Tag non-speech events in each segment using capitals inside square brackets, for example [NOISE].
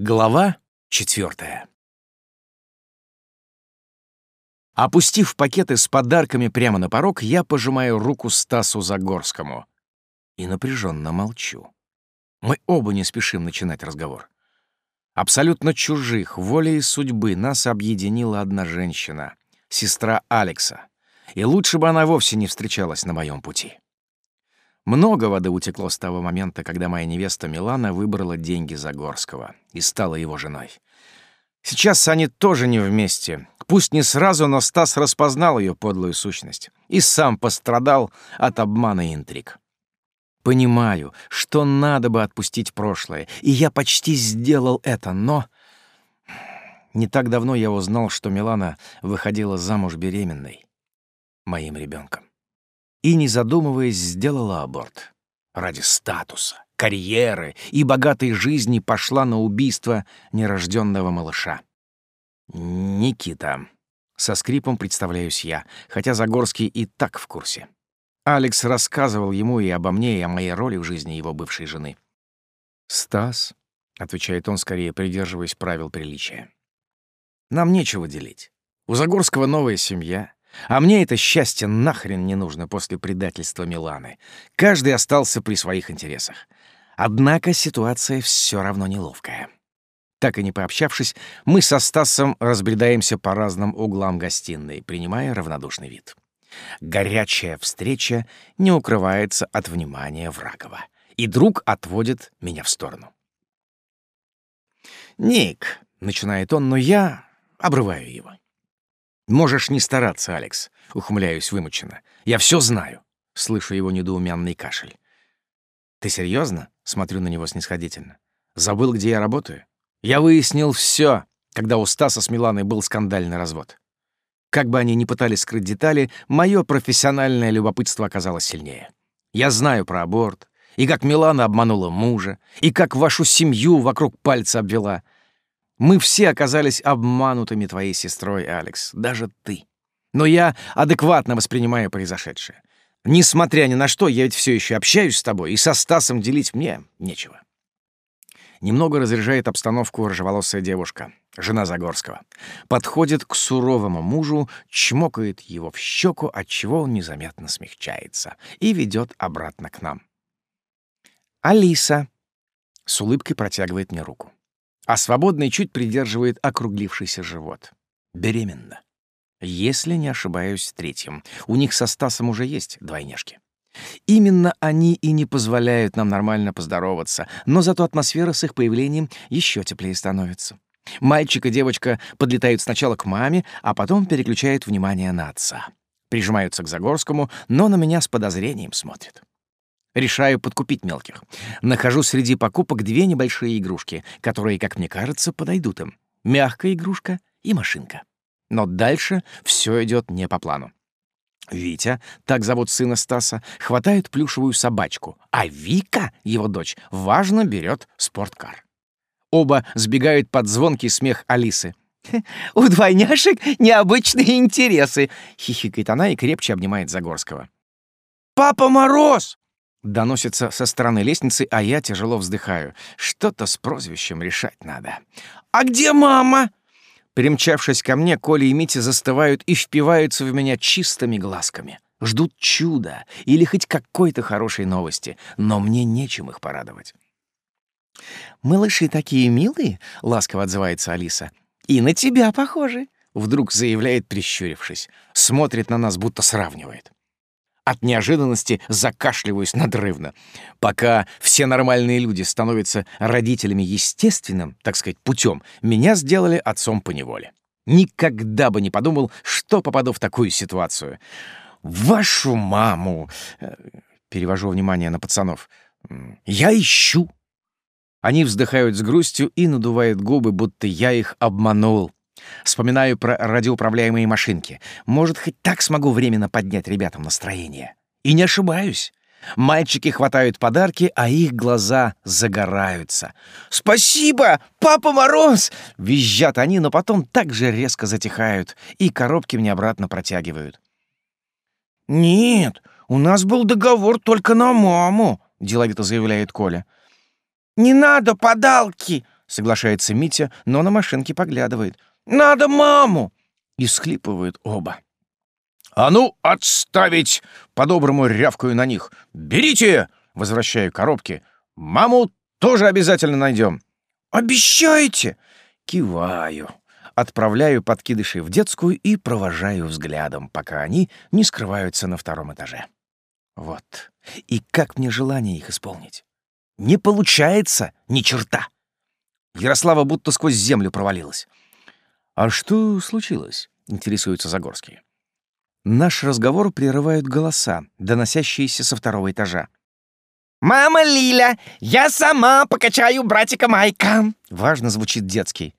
Глава четвертая. Опустив пакеты с подарками прямо на порог, я пожимаю руку Стасу Загорскому и напряженно молчу. Мы оба не спешим начинать разговор. Абсолютно чужих, волей судьбы нас объединила одна женщина, сестра Алекса, и лучше бы она вовсе не встречалась на моем пути. Много воды утекло с того момента, когда моя невеста Милана выбрала деньги Загорского и стала его женой. Сейчас они тоже не вместе. Пусть не сразу, но Стас распознал ее подлую сущность и сам пострадал от обмана и интриг. Понимаю, что надо бы отпустить прошлое, и я почти сделал это, но... Не так давно я узнал, что Милана выходила замуж беременной моим ребенком и, не задумываясь, сделала аборт. Ради статуса, карьеры и богатой жизни пошла на убийство нерожденного малыша. Никита. Со скрипом представляюсь я, хотя Загорский и так в курсе. Алекс рассказывал ему и обо мне, и о моей роли в жизни его бывшей жены. «Стас», — отвечает он, скорее придерживаясь правил приличия, — «нам нечего делить. У Загорского новая семья, а мне это счастье нахрен не нужно после предательства Миланы. Каждый остался при своих интересах. Однако ситуация все равно неловкая. Так и не пообщавшись, мы со Стасом разбредаемся по разным углам гостиной, принимая равнодушный вид. Горячая встреча не укрывается от внимания Врагова, и друг отводит меня в сторону. «Ник», — начинает он, но я обрываю его. «Можешь не стараться, Алекс», — ухмыляюсь вымученно. «Я все знаю», — слышу его недоумянный кашель. «Ты серьезно? смотрю на него снисходительно. «Забыл, где я работаю? Я выяснил все, когда у Стаса с Миланой был скандальный развод. Как бы они ни пытались скрыть детали, мое профессиональное любопытство оказалось сильнее. Я знаю про аборт, и как Милана обманула мужа, и как вашу семью вокруг пальца обвела — мы все оказались обманутыми твоей сестрой, Алекс, даже ты. Но я адекватно воспринимаю произошедшее. Несмотря ни на что, я ведь все еще общаюсь с тобой, и со Стасом делить мне нечего. Немного разряжает обстановку рыжеволосая девушка, жена Загорского. Подходит к суровому мужу, чмокает его в щеку, отчего он незаметно смягчается, и ведет обратно к нам. «Алиса!» — с улыбкой протягивает мне руку а свободный чуть придерживает округлившийся живот. Беременна. Если не ошибаюсь, третьим. У них со Стасом уже есть двойняшки. Именно они и не позволяют нам нормально поздороваться, но зато атмосфера с их появлением еще теплее становится. Мальчик и девочка подлетают сначала к маме, а потом переключают внимание на отца. Прижимаются к Загорскому, но на меня с подозрением смотрят. Решаю подкупить мелких. Нахожу среди покупок две небольшие игрушки, которые, как мне кажется, подойдут им. Мягкая игрушка и машинка. Но дальше все идет не по плану. Витя, так зовут сына Стаса, хватает плюшевую собачку, а Вика, его дочь, важно берет спорткар. Оба сбегают под звонкий смех Алисы. «У двойняшек необычные интересы!» — хихикает она и крепче обнимает Загорского. «Папа Мороз!» Доносится со стороны лестницы, а я тяжело вздыхаю. Что-то с прозвищем решать надо. «А где мама?» Примчавшись ко мне, Коля и Митя застывают и впиваются в меня чистыми глазками. Ждут чуда или хоть какой-то хорошей новости, но мне нечем их порадовать. «Малыши такие милые», — ласково отзывается Алиса. «И на тебя похожи», — вдруг заявляет, прищурившись. Смотрит на нас, будто сравнивает. От неожиданности закашливаюсь надрывно. Пока все нормальные люди становятся родителями естественным, так сказать, путем, меня сделали отцом по неволе. Никогда бы не подумал, что попаду в такую ситуацию. «Вашу маму!» э, — перевожу внимание на пацанов. «Я ищу!» Они вздыхают с грустью и надувают губы, будто я их обманул. Вспоминаю про радиоуправляемые машинки. Может, хоть так смогу временно поднять ребятам настроение. И не ошибаюсь. Мальчики хватают подарки, а их глаза загораются. «Спасибо, Папа Мороз!» Визжат они, но потом так же резко затихают и коробки мне обратно протягивают. «Нет, у нас был договор только на маму», — деловито заявляет Коля. «Не надо подалки!» соглашается Митя, но на машинке поглядывает. «Надо маму!» И схлипывают оба. «А ну, отставить!» — по-доброму рявкаю на них. «Берите!» — возвращаю коробки. «Маму тоже обязательно найдем». «Обещаете?» — киваю. Отправляю подкидышей в детскую и провожаю взглядом, пока они не скрываются на втором этаже. Вот. И как мне желание их исполнить? Не получается ни черта. Ярослава будто сквозь землю провалилась. «А что случилось?» — интересуется Загорский. Наш разговор прерывают голоса, доносящиеся со второго этажа. «Мама Лиля, я сама покачаю братика Майка!» Важно звучит детский.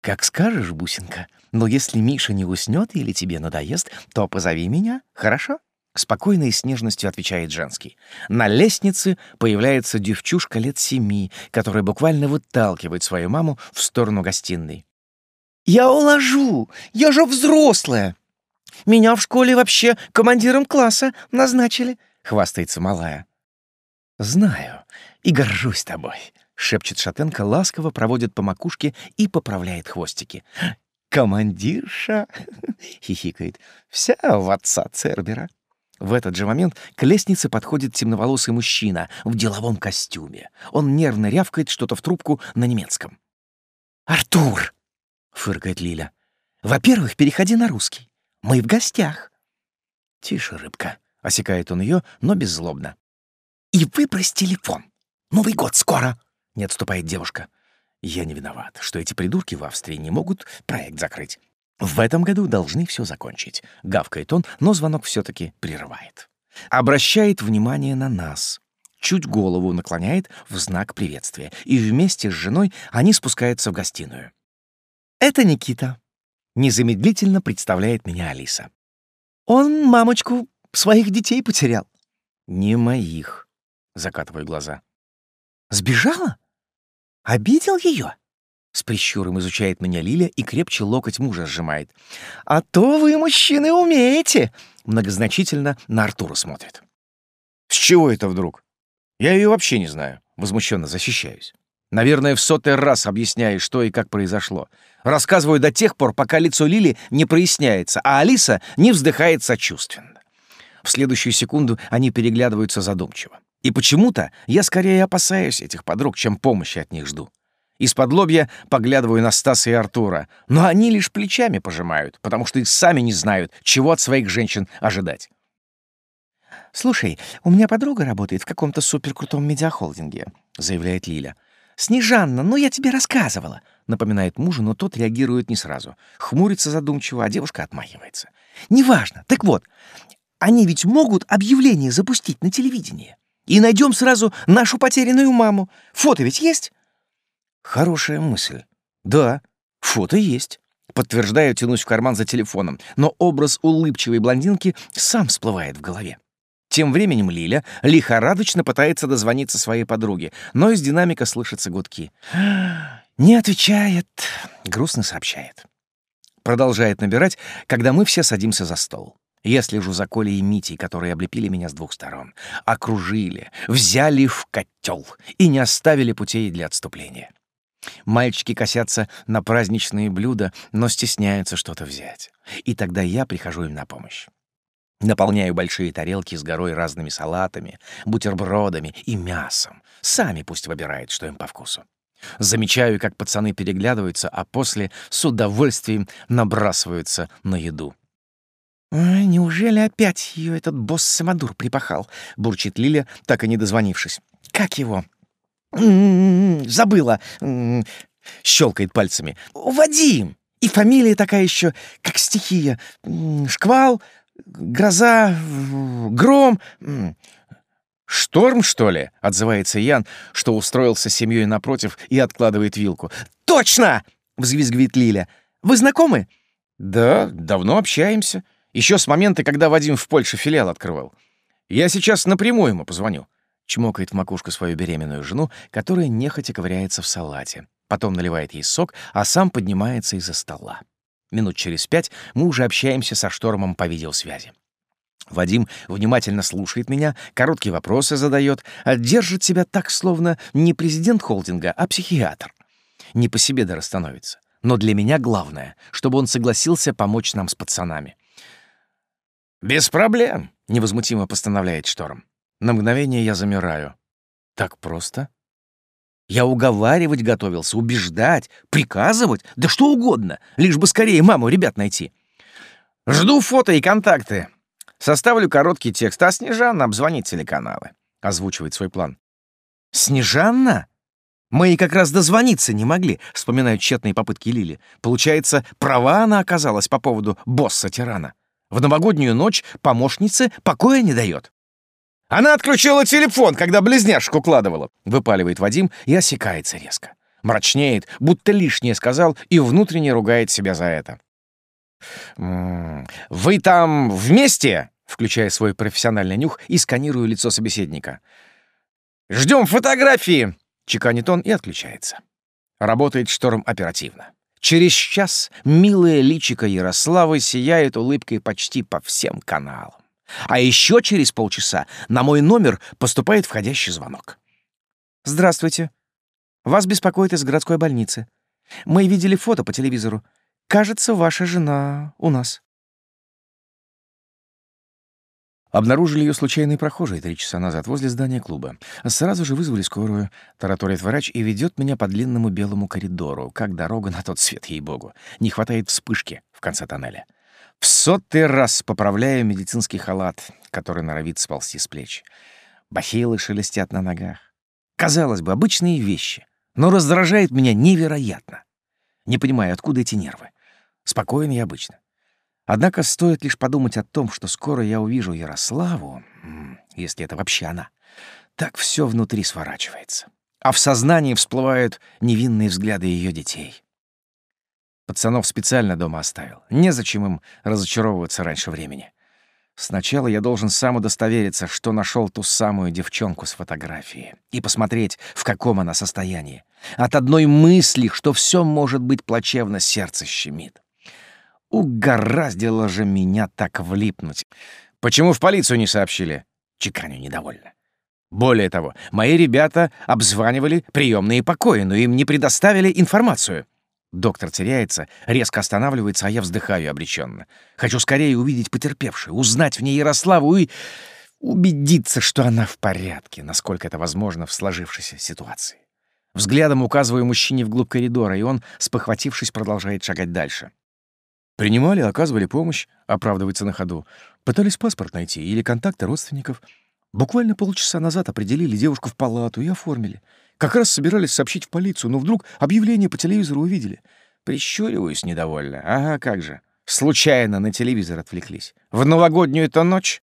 «Как скажешь, бусинка, но если Миша не уснет или тебе надоест, то позови меня, хорошо?» Спокойно и с нежностью отвечает женский. На лестнице появляется девчушка лет семи, которая буквально выталкивает свою маму в сторону гостиной. «Я уложу! Я же взрослая!» Меня в школе вообще командиром класса назначили», — хвастается малая. «Знаю и горжусь тобой», — шепчет Шатенко, ласково проводит по макушке и поправляет хвостики. «Командирша!» [LAUGHS] — хихикает. «Вся в отца Цербера». В этот же момент к лестнице подходит темноволосый мужчина в деловом костюме. Он нервно рявкает что-то в трубку на немецком. «Артур!» — фыркает Лиля. «Во-первых, переходи на русский. Мы в гостях». «Тише, рыбка», — осекает он ее, но беззлобно. «И выбрось телефон. Новый год скоро», — не отступает девушка. «Я не виноват, что эти придурки в Австрии не могут проект закрыть. В этом году должны все закончить», — гавкает он, но звонок все таки прерывает. Обращает внимание на нас. Чуть голову наклоняет в знак приветствия, и вместе с женой они спускаются в гостиную. «Это Никита», Незамедлительно представляет меня Алиса. Он мамочку своих детей потерял. Не моих, закатываю глаза. Сбежала? Обидел ее? С прищуром изучает меня Лиля и крепче локоть мужа сжимает. «А то вы, мужчины, умеете!» Многозначительно на Артура смотрит. «С чего это вдруг? Я ее вообще не знаю». Возмущенно защищаюсь. Наверное, в сотый раз объясняю, что и как произошло. Рассказываю до тех пор, пока лицо Лили не проясняется, а Алиса не вздыхает сочувственно. В следующую секунду они переглядываются задумчиво. И почему-то я скорее опасаюсь этих подруг, чем помощи от них жду. Из-под лобья поглядываю на Стаса и Артура, но они лишь плечами пожимают, потому что и сами не знают, чего от своих женщин ожидать. «Слушай, у меня подруга работает в каком-то суперкрутом медиахолдинге», — заявляет Лиля. «Снежанна, ну я тебе рассказывала», — напоминает мужу, но тот реагирует не сразу. Хмурится задумчиво, а девушка отмахивается. «Неважно. Так вот, они ведь могут объявление запустить на телевидении. И найдем сразу нашу потерянную маму. Фото ведь есть?» «Хорошая мысль. Да, фото есть». Подтверждаю, тянусь в карман за телефоном, но образ улыбчивой блондинки сам всплывает в голове. Тем временем Лиля лихорадочно пытается дозвониться своей подруге, но из динамика слышатся гудки. «Не отвечает», — грустно сообщает. Продолжает набирать, когда мы все садимся за стол. Я слежу за Колей и Митей, которые облепили меня с двух сторон. Окружили, взяли в котел и не оставили путей для отступления. Мальчики косятся на праздничные блюда, но стесняются что-то взять. И тогда я прихожу им на помощь. Наполняю большие тарелки с горой разными салатами, бутербродами и мясом. Сами пусть выбирают, что им по вкусу. Замечаю, как пацаны переглядываются, а после с удовольствием набрасываются на еду. «Ой, неужели опять ее этот босс-самодур припахал?» — бурчит Лиля, так и не дозвонившись. «Как его?» «М-м-м, «Забыла!» м-м, щелкает пальцами. «Вадим! И фамилия такая еще, как стихия. Шквал, гроза, гром. «Шторм, что ли?» — отзывается Ян, что устроился с семьей напротив и откладывает вилку. «Точно!» — взвизгивает Лиля. «Вы знакомы?» «Да, давно общаемся. Еще с момента, когда Вадим в Польше филиал открывал. Я сейчас напрямую ему позвоню». Чмокает в макушку свою беременную жену, которая нехотя ковыряется в салате. Потом наливает ей сок, а сам поднимается из-за стола. Минут через пять мы уже общаемся со Штормом по видеосвязи. Вадим внимательно слушает меня, короткие вопросы задает, а держит себя так, словно не президент холдинга, а психиатр. не по себе даже становится. Но для меня главное, чтобы он согласился помочь нам с пацанами. «Без проблем», — невозмутимо постановляет Шторм. На мгновение я замираю. «Так просто?» Я уговаривать готовился, убеждать, приказывать, да что угодно, лишь бы скорее маму ребят найти. Жду фото и контакты. Составлю короткий текст, а Снежанна обзвонит телеканалы. Озвучивает свой план. Снежанна? Мы и как раз дозвониться не могли, вспоминают тщетные попытки Лили. Получается, права она оказалась по поводу босса-тирана. В новогоднюю ночь помощнице покоя не дает. Она отключила телефон, когда близняшку укладывала, выпаливает Вадим и осекается резко. Мрачнеет, будто лишнее сказал и внутренне ругает себя за это. «Вы там вместе?» включая свой профессиональный нюх и сканирую лицо собеседника. «Ждем фотографии!» — чеканит он и отключается. Работает шторм оперативно. Через час милая личико Ярославы сияет улыбкой почти по всем каналам. А еще через полчаса на мой номер поступает входящий звонок. «Здравствуйте. Вас беспокоит из городской больницы. Мы видели фото по телевизору. Кажется, ваша жена у нас». Обнаружили ее случайные прохожие три часа назад возле здания клуба. Сразу же вызвали скорую. Тараторит врач и ведет меня по длинному белому коридору, как дорога на тот свет, ей-богу. Не хватает вспышки в конце тоннеля. В сотый раз поправляю медицинский халат, который норовит сползти с плеч. Бахилы шелестят на ногах. Казалось бы, обычные вещи, но раздражает меня невероятно. Не понимаю, откуда эти нервы. Спокоен я обычно. Однако стоит лишь подумать о том, что скоро я увижу Ярославу, если это вообще она, так все внутри сворачивается. А в сознании всплывают невинные взгляды ее детей. Пацанов специально дома оставил. Незачем им разочаровываться раньше времени. Сначала я должен сам удостовериться, что нашел ту самую девчонку с фотографии, и посмотреть, в каком она состоянии. От одной мысли, что все может быть плачевно, сердце щемит. Угораздило же меня так влипнуть. Почему в полицию не сообщили? Чеканю недовольно. Более того, мои ребята обзванивали приемные покои, но им не предоставили информацию. Доктор теряется, резко останавливается, а я вздыхаю обреченно. Хочу скорее увидеть потерпевшую, узнать в ней Ярославу и убедиться, что она в порядке, насколько это возможно в сложившейся ситуации. Взглядом указываю мужчине вглубь коридора, и он, спохватившись, продолжает шагать дальше. Принимали, оказывали помощь, оправдывается на ходу. Пытались паспорт найти или контакты родственников. Буквально полчаса назад определили девушку в палату и оформили. Как раз собирались сообщить в полицию, но вдруг объявление по телевизору увидели. Прищуриваюсь недовольно. Ага, как же. Случайно на телевизор отвлеклись. В новогоднюю-то ночь.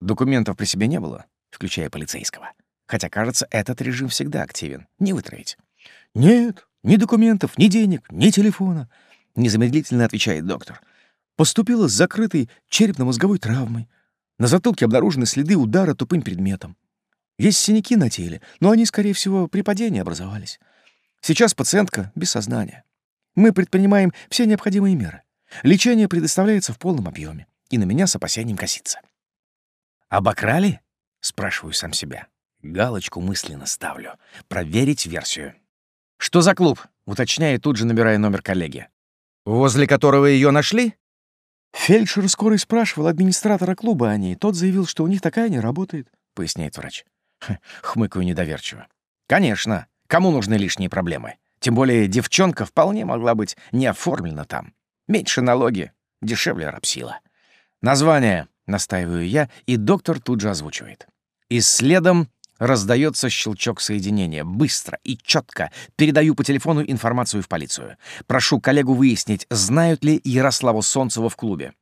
Документов при себе не было, включая полицейского. Хотя, кажется, этот режим всегда активен. Не вытравить. Нет, ни документов, ни денег, ни телефона. Незамедлительно отвечает доктор. Поступила с закрытой черепно-мозговой травмой. На затылке обнаружены следы удара тупым предметом. Есть синяки на теле, но они, скорее всего, при падении образовались. Сейчас пациентка без сознания. Мы предпринимаем все необходимые меры. Лечение предоставляется в полном объеме, и на меня с опасением косится. «Обокрали?» — спрашиваю сам себя. Галочку мысленно ставлю. Проверить версию. «Что за клуб?» — уточняю, тут же набирая номер коллеги. «Возле которого ее нашли?» Фельдшер скоро и спрашивал администратора клуба о ней. Тот заявил, что у них такая не работает, — поясняет врач. [LAUGHS] Хмыкаю недоверчиво. «Конечно. Кому нужны лишние проблемы? Тем более девчонка вполне могла быть не оформлена там. Меньше налоги, дешевле рабсила. Название, настаиваю я, и доктор тут же озвучивает. И следом Раздается щелчок соединения. Быстро и четко передаю по телефону информацию в полицию. Прошу коллегу выяснить, знают ли Ярославу Солнцеву в клубе.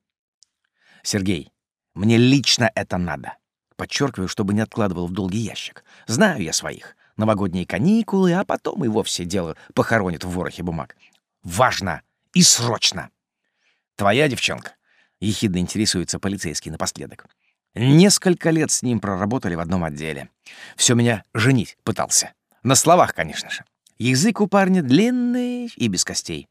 Сергей, мне лично это надо. Подчеркиваю, чтобы не откладывал в долгий ящик. Знаю я своих. Новогодние каникулы, а потом и вовсе дело похоронит в ворохе бумаг. Важно и срочно. Твоя девчонка? Ехидно интересуется полицейский напоследок. Несколько лет с ним проработали в одном отделе. Все меня женить пытался. На словах, конечно же. Язык у парня длинный и без костей.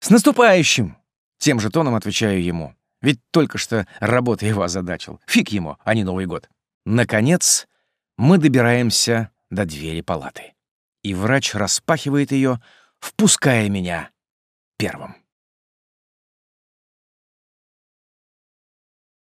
«С наступающим!» — тем же тоном отвечаю ему. Ведь только что работа его озадачил. Фиг ему, а не Новый год. Наконец, мы добираемся до двери палаты. И врач распахивает ее, впуская меня первым.